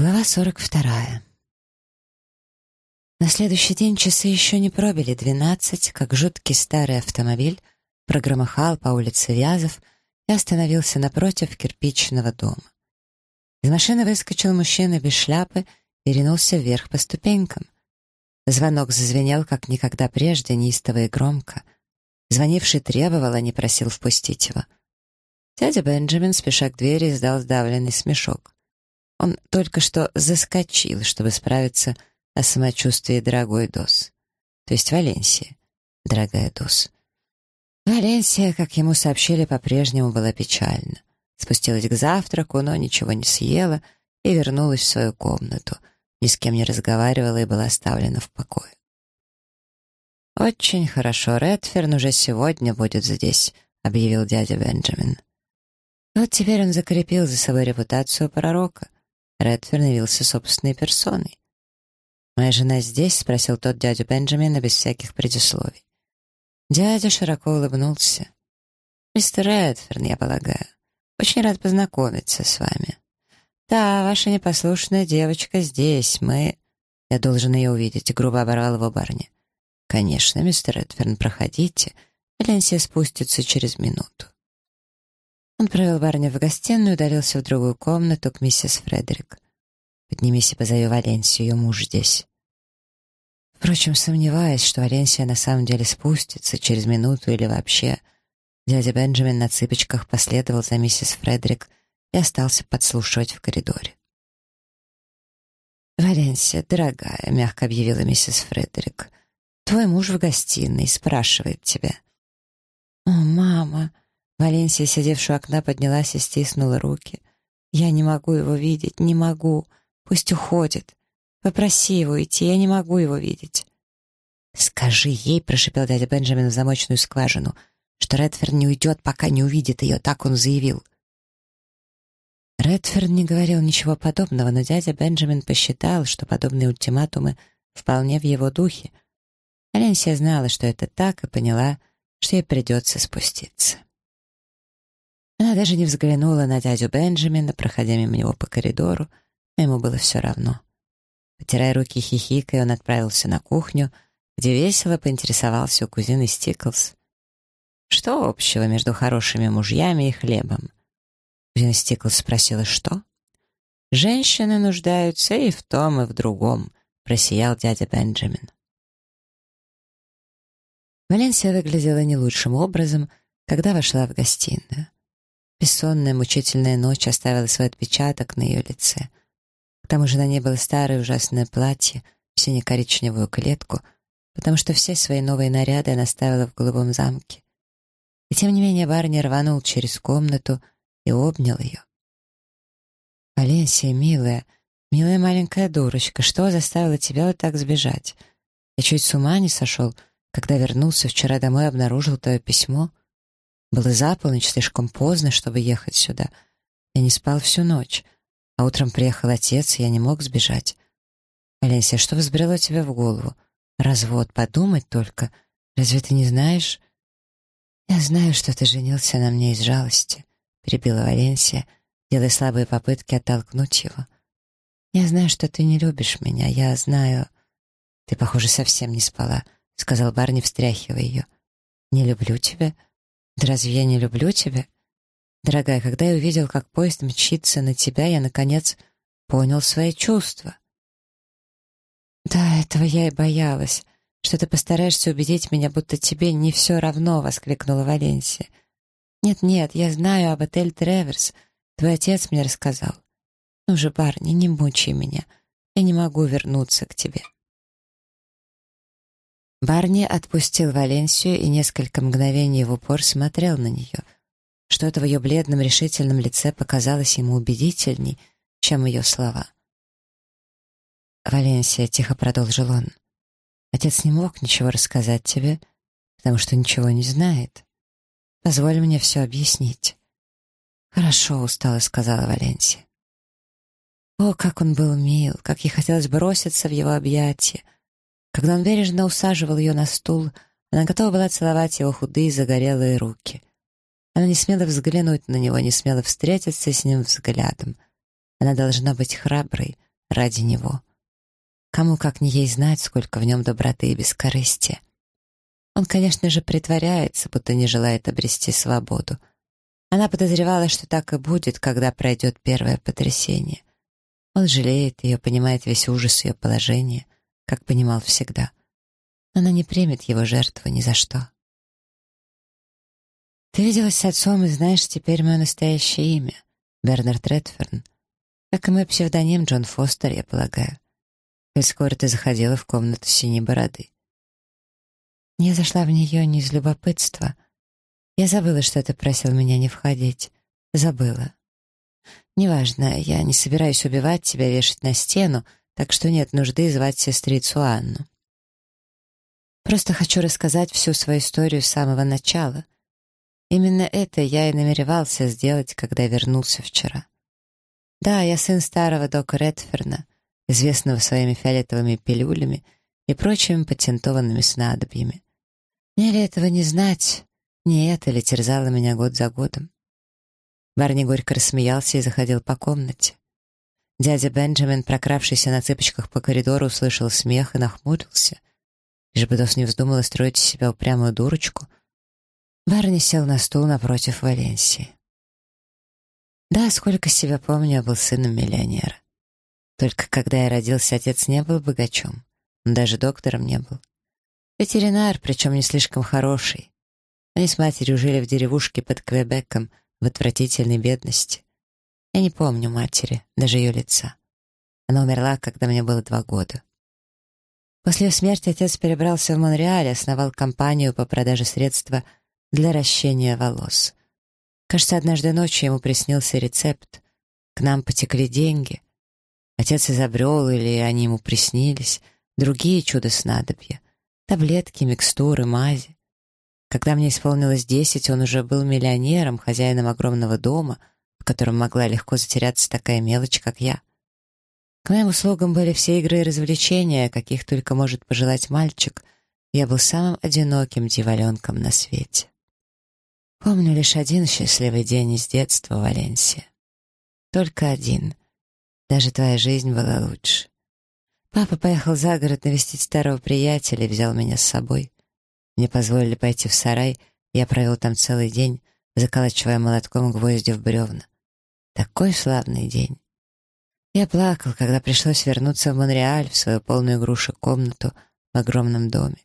Глава 42. На следующий день часы еще не пробили двенадцать, как жуткий старый автомобиль прогромыхал по улице Вязов и остановился напротив кирпичного дома. Из машины выскочил мужчина без шляпы и ринулся вверх по ступенькам. Звонок зазвенел, как никогда прежде, неистово и громко. Звонивший требовал, а не просил впустить его. Дядя Бенджамин, спеша к двери, издал сдавленный смешок. Он только что заскочил, чтобы справиться о самочувствии дорогой Дос. То есть Валенсии, дорогая Дос. Валенсия, как ему сообщили, по-прежнему была печальна. Спустилась к завтраку, но ничего не съела и вернулась в свою комнату. Ни с кем не разговаривала и была оставлена в покое. «Очень хорошо, Редферн уже сегодня будет здесь», — объявил дядя Бенджамин. Вот теперь он закрепил за собой репутацию пророка — Редферн явился собственной персоной. «Моя жена здесь?» — спросил тот дядю Бенджамина без всяких предисловий. Дядя широко улыбнулся. «Мистер Редферн, я полагаю. Очень рад познакомиться с вами. Да, ваша непослушная девочка здесь. Мы...» «Я должен ее увидеть», — грубо оборвал его барни. «Конечно, мистер Редферн, проходите. Эленсия спустится через минуту». Он провел барня в гостиную и удалился в другую комнату к миссис Фредерик. «Поднимись и позови Валенсию, ее муж здесь». Впрочем, сомневаясь, что Валенсия на самом деле спустится через минуту или вообще, дядя Бенджамин на цыпочках последовал за миссис Фредерик и остался подслушивать в коридоре. «Валенсия, дорогая», — мягко объявила миссис Фредерик, — «твой муж в гостиной, спрашивает тебя». «О, мама!» Валенсия, сидевшая у окна, поднялась и стиснула руки. «Я не могу его видеть, не могу. Пусть уходит. Попроси его идти, я не могу его видеть». «Скажи ей», — прошипел дядя Бенджамин в замочную скважину, что Редферн не уйдет, пока не увидит ее, так он заявил. Редферн не говорил ничего подобного, но дядя Бенджамин посчитал, что подобные ультиматумы вполне в его духе. Аленсия знала, что это так, и поняла, что ей придется спуститься. Она даже не взглянула на дядю Бенджамина, проходя мимо него по коридору, но ему было все равно. Потирая руки хихикой, он отправился на кухню, где весело поинтересовался у кузины Стиклс. Что общего между хорошими мужьями и хлебом? Кузина Стиклс спросила, что? «Женщины нуждаются и в том, и в другом», — просиял дядя Бенджамин. Валенсия выглядела не лучшим образом, когда вошла в гостиную. Бессонная, мучительная ночь оставила свой отпечаток на ее лице. К тому же на ней было старое ужасное платье сине-коричневую клетку, потому что все свои новые наряды она ставила в голубом замке. И тем не менее Барни рванул через комнату и обнял ее. «Валенсия, милая, милая маленькая дурочка, что заставило тебя вот так сбежать? Я чуть с ума не сошел, когда вернулся вчера домой и обнаружил твое письмо». Было за полночь, слишком поздно, чтобы ехать сюда. Я не спал всю ночь. А утром приехал отец, и я не мог сбежать. Валенсия, что взбрело тебе в голову? Развод, подумать только. Разве ты не знаешь? Я знаю, что ты женился на мне из жалости, перебила Валенсия, делая слабые попытки оттолкнуть его. Я знаю, что ты не любишь меня, я знаю... Ты, похоже, совсем не спала, сказал Барни, встряхивая ее. Не люблю тебя? — да разве я не люблю тебя? Дорогая, когда я увидел, как поезд мчится на тебя, я, наконец, понял свои чувства. «Да, этого я и боялась, что ты постараешься убедить меня, будто тебе не все равно», — воскликнула Валенсия. «Нет-нет, я знаю об отель Треверс. Твой отец мне рассказал. Ну же, Барни, не мучай меня. Я не могу вернуться к тебе». Барни отпустил Валенсию и несколько мгновений в упор смотрел на нее. Что-то в ее бледном решительном лице показалось ему убедительней, чем ее слова. «Валенсия», — тихо продолжил он, — «отец не мог ничего рассказать тебе, потому что ничего не знает. Позволь мне все объяснить». «Хорошо», — устало сказала Валенсия. О, как он был мил, как ей хотелось броситься в его объятия, когда он бережно усаживал ее на стул, она готова была целовать его худые загорелые руки. Она не смела взглянуть на него, не смела встретиться с ним взглядом. Она должна быть храброй, ради него. Кому как не ей знать, сколько в нем доброты и бескорыстия. Он, конечно же, притворяется, будто не желает обрести свободу. Она подозревала, что так и будет, когда пройдет первое потрясение. Он жалеет ее, понимает весь ужас ее положения, как понимал всегда. Она не примет его жертву ни за что. «Ты виделась с отцом и знаешь теперь мое настоящее имя, Бернард Редферн. Как и мой псевдоним Джон Фостер, я полагаю. Коль скоро ты заходила в комнату синей бороды. Я зашла в нее не из любопытства. Я забыла, что ты просил меня не входить. Забыла. Неважно, я не собираюсь убивать тебя, вешать на стену, так что нет нужды звать сестрицу Анну. Просто хочу рассказать всю свою историю с самого начала. Именно это я и намеревался сделать, когда вернулся вчера. Да, я сын старого дока Редферна, известного своими фиолетовыми пилюлями и прочими патентованными снадобьями. Мне ли этого не знать? Не это ли терзало меня год за годом? Барни горько рассмеялся и заходил по комнате. Дядя Бенджамин, прокравшийся на цыпочках по коридору, услышал смех и нахмурился. Лишь бы Дос не вздумала строить из себя упрямую дурочку. Барни сел на стул напротив Валенсии. Да, сколько себя помню, я был сыном миллионера. Только когда я родился, отец не был богачом. Он даже доктором не был. Ветеринар, причем не слишком хороший. Они с матерью жили в деревушке под Квебеком в отвратительной бедности. Я не помню матери, даже ее лица. Она умерла, когда мне было два года. После ее смерти отец перебрался в Монреаль и основал компанию по продаже средства для ращения волос. Кажется, однажды ночью ему приснился рецепт. К нам потекли деньги. Отец изобрел, или они ему приснились, другие чудо-снадобья. Таблетки, микстуры, мази. Когда мне исполнилось десять, он уже был миллионером, хозяином огромного дома, в котором могла легко затеряться такая мелочь, как я. К моим услугам были все игры и развлечения, каких только может пожелать мальчик. Я был самым одиноким дьяволенком на свете. Помню лишь один счастливый день из детства в Валенсии. Только один. Даже твоя жизнь была лучше. Папа поехал за город навестить старого приятеля и взял меня с собой. Мне позволили пойти в сарай, я провел там целый день, заколачивая молотком гвозди в бревна. Такой славный день. Я плакал, когда пришлось вернуться в Монреаль, в свою полную игрушек комнату в огромном доме.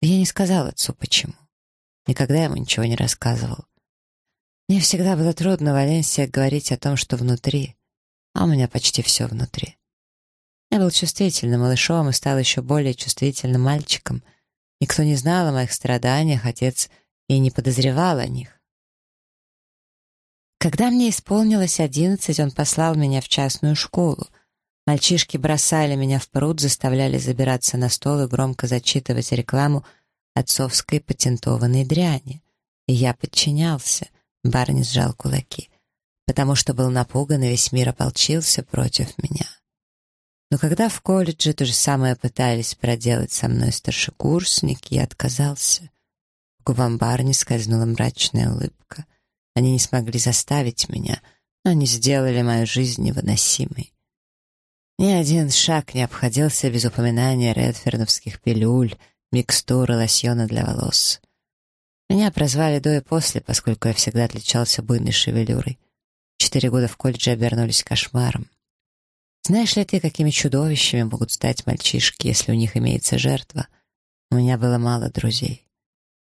я не сказал отцу, почему. Никогда ему ничего не рассказывал. Мне всегда было трудно в Валенсии говорить о том, что внутри, а у меня почти все внутри. Я был чувствительным малышом и стал еще более чувствительным мальчиком — Никто не знал о моих страданиях, отец и не подозревал о них. Когда мне исполнилось одиннадцать, он послал меня в частную школу. Мальчишки бросали меня в пруд, заставляли забираться на стол и громко зачитывать рекламу отцовской патентованной дряни. И я подчинялся. Барни сжал кулаки. Потому что был напуган, и весь мир ополчился против меня. Но когда в колледже то же самое пытались проделать со мной старшекурсники, я отказался. К губам Барни скользнула мрачная улыбка. Они не смогли заставить меня, но они сделали мою жизнь невыносимой. Ни один шаг не обходился без упоминания редферновских пилюль, микстуры, лосьона для волос. Меня прозвали до и после, поскольку я всегда отличался буйной шевелюрой. Четыре года в колледже обернулись кошмаром. Знаешь ли ты, какими чудовищами могут стать мальчишки, если у них имеется жертва? У меня было мало друзей.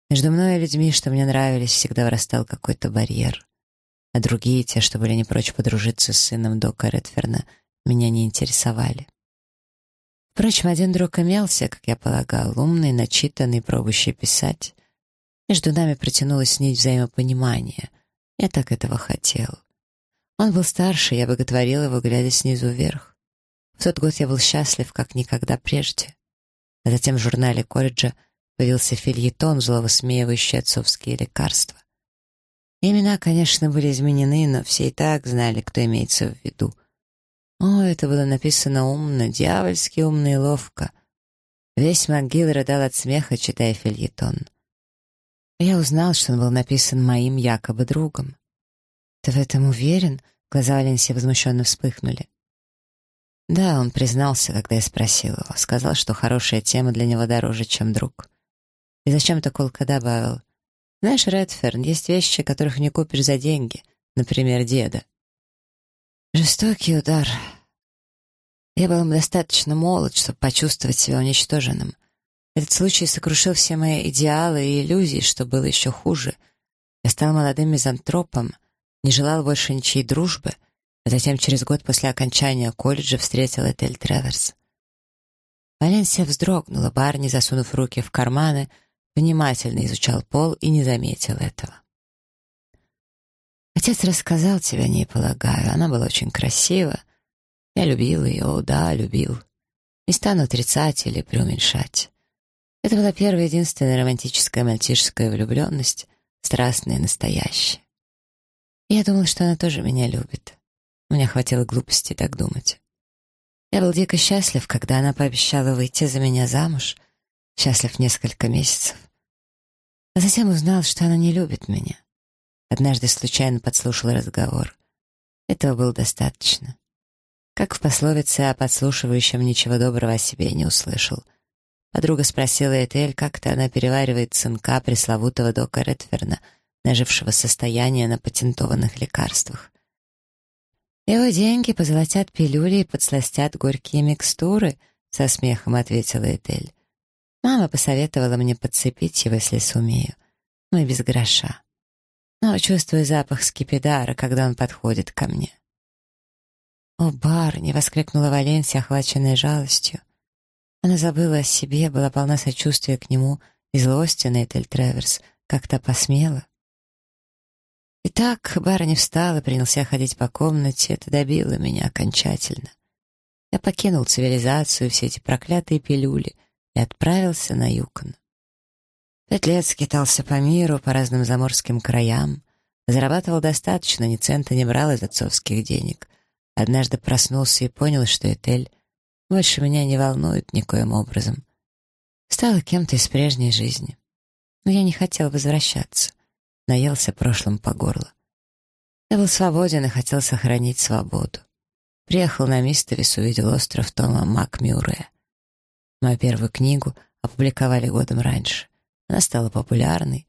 Между мной и людьми, что мне нравились, всегда вырастал какой-то барьер. А другие, те, что были не прочь подружиться с сыном Дока Редферна, меня не интересовали. Впрочем, один друг имелся, как я полагал, умный, начитанный, пробующий писать. Между нами протянулась нить взаимопонимания. Я так этого хотел. Он был старше, я боготворил его, глядя снизу вверх. В тот год я был счастлив, как никогда прежде. А затем в журнале колледжа появился фильетон, зло высмеивающий отцовские лекарства. Имена, конечно, были изменены, но все и так знали, кто имеется в виду. О, это было написано умно, дьявольски умно и ловко. Весь МакГилл рыдал от смеха, читая фильетон. Я узнал, что он был написан моим якобы другом. «Ты в этом уверен?» Глаза Валенсии возмущенно вспыхнули. Да, он признался, когда я спросил его. Сказал, что хорошая тема для него дороже, чем друг. И зачем-то колко добавил. Знаешь, Редферн, есть вещи, которых не купишь за деньги. Например, деда. Жестокий удар. Я был достаточно молод, чтобы почувствовать себя уничтоженным. Этот случай сокрушил все мои идеалы и иллюзии, что было еще хуже. Я стал молодым мизантропом, не желал больше ничьей дружбы, а затем через год после окончания колледжа встретил Этель Треверс. Валенсия вздрогнула, Барни, засунув руки в карманы, внимательно изучал пол и не заметил этого. Отец рассказал тебе о ней, полагаю. Она была очень красива. Я любил ее, да, любил. Не стану отрицать или преуменьшать. Это была первая единственная романтическая мальчишеская влюбленность, страстная и настоящая. я думал, что она тоже меня любит. У меня хватило глупости так думать. Я был дико счастлив, когда она пообещала выйти за меня замуж, счастлив несколько месяцев. А затем узнал, что она не любит меня. Однажды случайно подслушал разговор. Этого было достаточно. Как в пословице о подслушивающем ничего доброго о себе не услышал. Подруга спросила Этель, как-то она переваривает сынка пресловутого Дока Редферна, нажившего состояние на патентованных лекарствах. «Его деньги позолотят пилюли и подсластят горькие микстуры», — со смехом ответила Этель. «Мама посоветовала мне подцепить его, если сумею. Мы без гроша. Но чувствую запах скипидара, когда он подходит ко мне». «О, барни!» — воскликнула Валенсия, охваченная жалостью. Она забыла о себе, была полна сочувствия к нему и злости на Этель Треверс, как-то посмела. Итак, барыня встал и принялся ходить по комнате. Это добило меня окончательно. Я покинул цивилизацию, все эти проклятые пилюли, и отправился на Юкон. Пять лет скитался по миру, по разным заморским краям. Зарабатывал достаточно, ни цента не брал из отцовских денег. Однажды проснулся и понял, что Этель больше меня не волнует никоим образом. Стала кем-то из прежней жизни. Но я не хотел возвращаться наелся прошлым по горло. Я был свободен и хотел сохранить свободу. Приехал на Мистовис, увидел остров Тома Макмюррея. Мою первую книгу опубликовали годом раньше. Она стала популярной,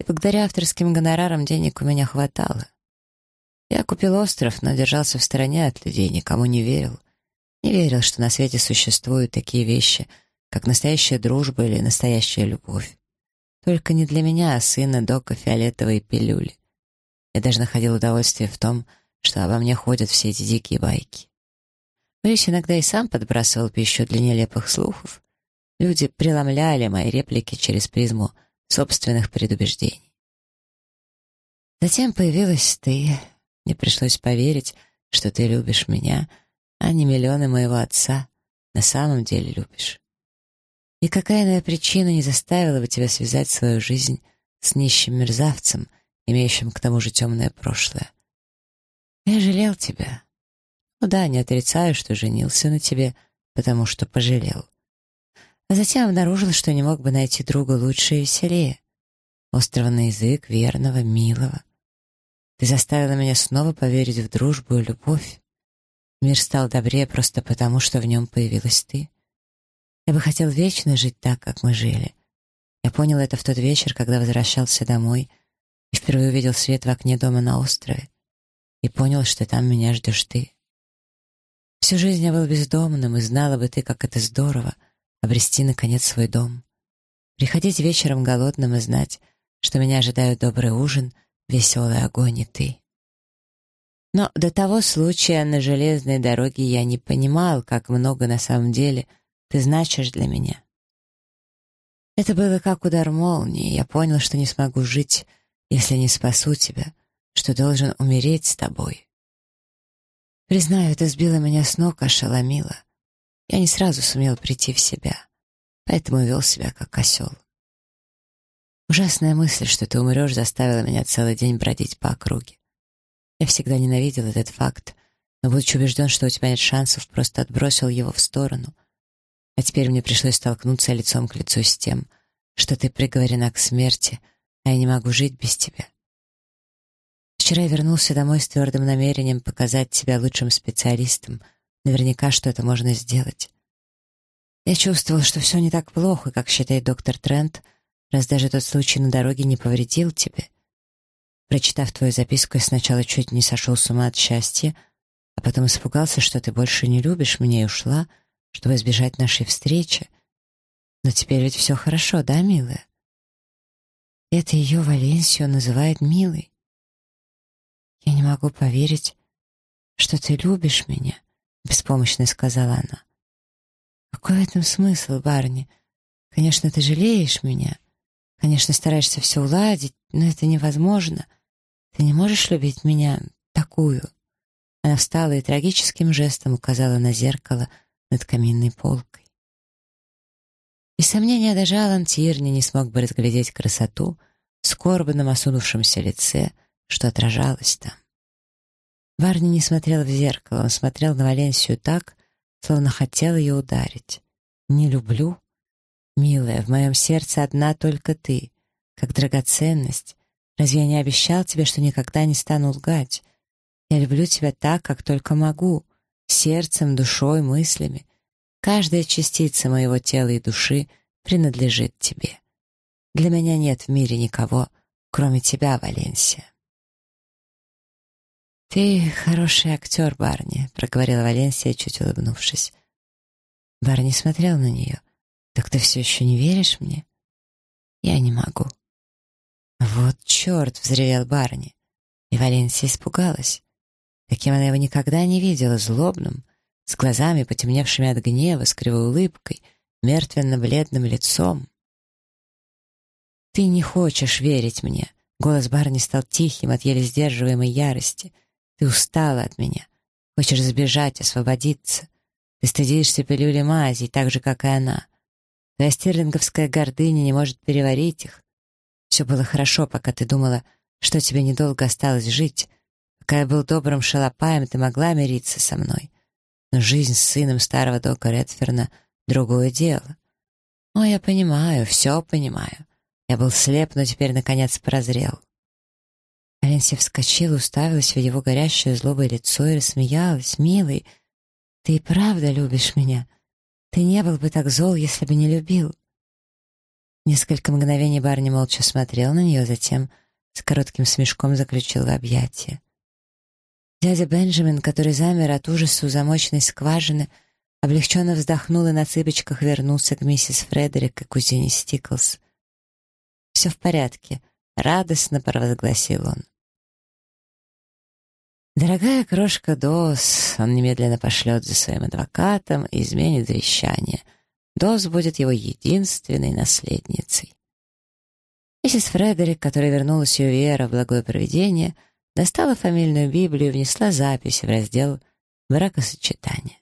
и благодаря авторским гонорарам денег у меня хватало. Я купил остров, но держался в стороне от людей, никому не верил. Не верил, что на свете существуют такие вещи, как настоящая дружба или настоящая любовь. Только не для меня, а сына Дока фиолетовой пилюли. Я даже находил удовольствие в том, что обо мне ходят все эти дикие байки. Борис иногда и сам подбрасывал пищу для нелепых слухов. Люди преломляли мои реплики через призму собственных предубеждений. Затем появилась ты. Мне пришлось поверить, что ты любишь меня, а не миллионы моего отца. На самом деле любишь. Никакая иная причина не заставила бы тебя связать свою жизнь с нищим мерзавцем, имеющим к тому же темное прошлое. Я жалел тебя. Ну да, не отрицаю, что женился на тебе, потому что пожалел. А затем обнаружил, что не мог бы найти друга лучше и веселее. Острого на язык, верного, милого. Ты заставила меня снова поверить в дружбу и любовь. Мир стал добрее просто потому, что в нем появилась ты. Я бы хотел вечно жить так, как мы жили. Я понял это в тот вечер, когда возвращался домой и впервые увидел свет в окне дома на острове и понял, что там меня ждешь ты. Всю жизнь я был бездомным, и знала бы ты, как это здорово — обрести, наконец, свой дом. Приходить вечером голодным и знать, что меня ожидают добрый ужин, веселый огонь и ты. Но до того случая на железной дороге я не понимал, как много на самом деле — ты значишь для меня. Это было как удар молнии. Я понял, что не смогу жить, если не спасу тебя, что должен умереть с тобой. Признаю, это сбило меня с ног, ошеломило. Я не сразу сумел прийти в себя, поэтому вел себя как осел. Ужасная мысль, что ты умрешь, заставила меня целый день бродить по округе. Я всегда ненавидел этот факт, но, будучи убежден, что у тебя нет шансов, просто отбросил его в сторону — а теперь мне пришлось столкнуться лицом к лицу с тем, что ты приговорена к смерти, а я не могу жить без тебя. Вчера я вернулся домой с твердым намерением показать тебя лучшим специалистом, Наверняка что-то можно сделать. Я чувствовал, что все не так плохо, как считает доктор Трент, раз даже тот случай на дороге не повредил тебе. Прочитав твою записку, я сначала чуть не сошел с ума от счастья, а потом испугался, что ты больше не любишь меня и ушла, чтобы избежать нашей встречи. Но теперь ведь все хорошо, да, милая? Это ее Валенсию называет милой. Могу поверить, что ты любишь меня, беспомощно сказала она. Какой в этом смысл, Барни? Конечно, ты жалеешь меня. Конечно, стараешься все уладить, но это невозможно. Ты не можешь любить меня такую. Она встала и трагическим жестом указала на зеркало над каминной полкой. Без сомнения, даже Алан Тирни не смог бы разглядеть красоту в скорбном осунувшемся лице, что отражалось там. Барни не смотрел в зеркало, он смотрел на Валенсию так, словно хотел ее ударить. «Не люблю? Милая, в моем сердце одна только ты, как драгоценность. Разве я не обещал тебе, что никогда не стану лгать? Я люблю тебя так, как только могу, сердцем, душой, мыслями. Каждая частица моего тела и души принадлежит тебе. Для меня нет в мире никого, кроме тебя, Валенсия. «Ты хороший актер, Барни», — проговорила Валенсия, чуть улыбнувшись. Барни смотрел на нее. «Так ты все еще не веришь мне?» «Я не могу». «Вот черт!» — взревел Барни. И Валенсия испугалась. Таким она его никогда не видела, злобным, с глазами, потемневшими от гнева, с кривой улыбкой, мертвенно-бледным лицом. «Ты не хочешь верить мне!» Голос Барни стал тихим от еле сдерживаемой ярости — ты устала от меня. Хочешь сбежать, освободиться. Ты стыдишься пилюли мази, так же, как и она. Твоя стерлинговская гордыня не может переварить их. Все было хорошо, пока ты думала, что тебе недолго осталось жить. Пока я был добрым шалопаем, ты могла мириться со мной. Но жизнь с сыном старого дока Редферна — другое дело. О, я понимаю, все понимаю. Я был слеп, но теперь, наконец, прозрел. Аленсия вскочила, уставилась в его горящее злобое лицо и рассмеялась. «Милый, ты и правда любишь меня? Ты не был бы так зол, если бы не любил». Несколько мгновений Барни молча смотрел на нее, затем с коротким смешком заключил в объятия. Дядя Бенджамин, который замер от ужаса у замочной скважины, облегченно вздохнул и на цыпочках вернулся к миссис Фредерик и кузине Стиклс. «Все в порядке», — радостно провозгласил он. Дорогая крошка Дос, он немедленно пошлет за своим адвокатом и изменит завещание. Дос будет его единственной наследницей. Миссис Фредерик, которая вернулась ее вера в благое провидение, достала фамильную Библию и внесла запись в раздел бракосочетания.